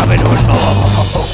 saben un